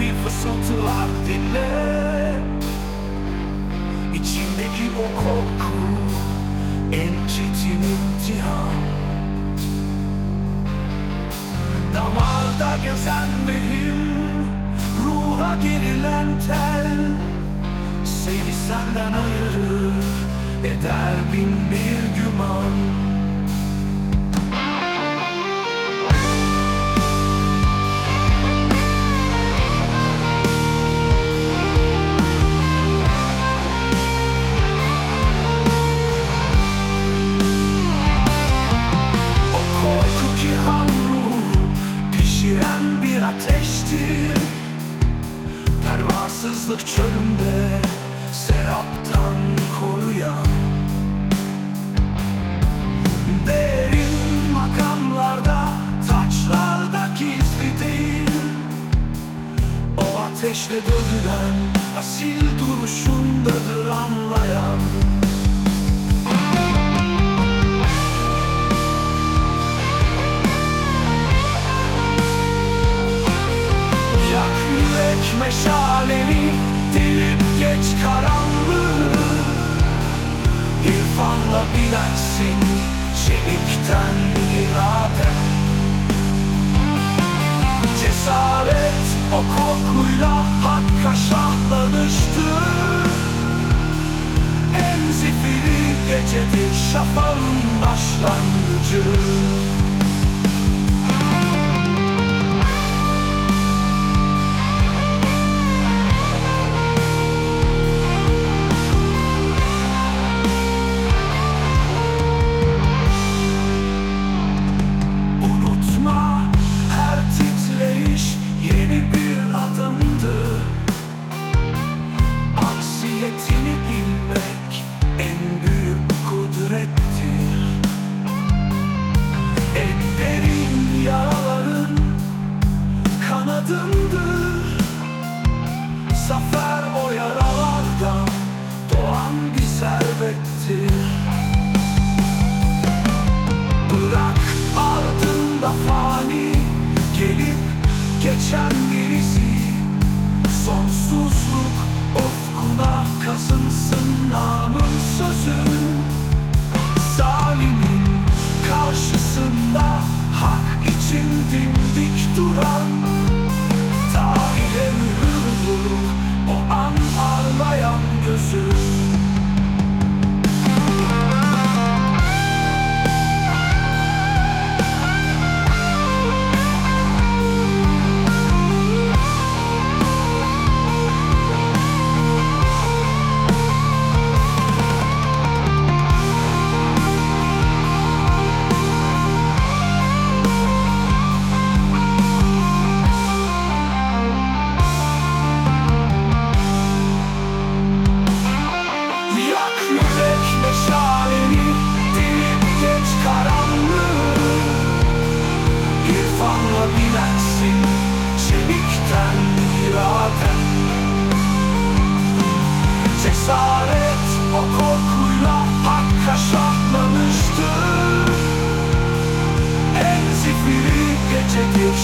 bir fısıltılar dinle İçindeki o korku en çetin imtihan. Damarda gezen benim Ruha gerilen tel. Seni senden ayırır Eder bin bir güman Pişiren bir ateştir. Pervasızlık çölünde Seraptan koruyan Derin makamlarda Taçlarda gizli değil. O ateşle dövülen Asil duruşundadır anlayan meşaleni Delip geç karanlığı. İrfanla bilensin Çelikten irade. Cesaret o korkuyla Hakka şahlanıştır En zifiri gecedir Şafağın başlangıcı inside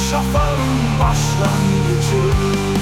Şafağın başlangıcı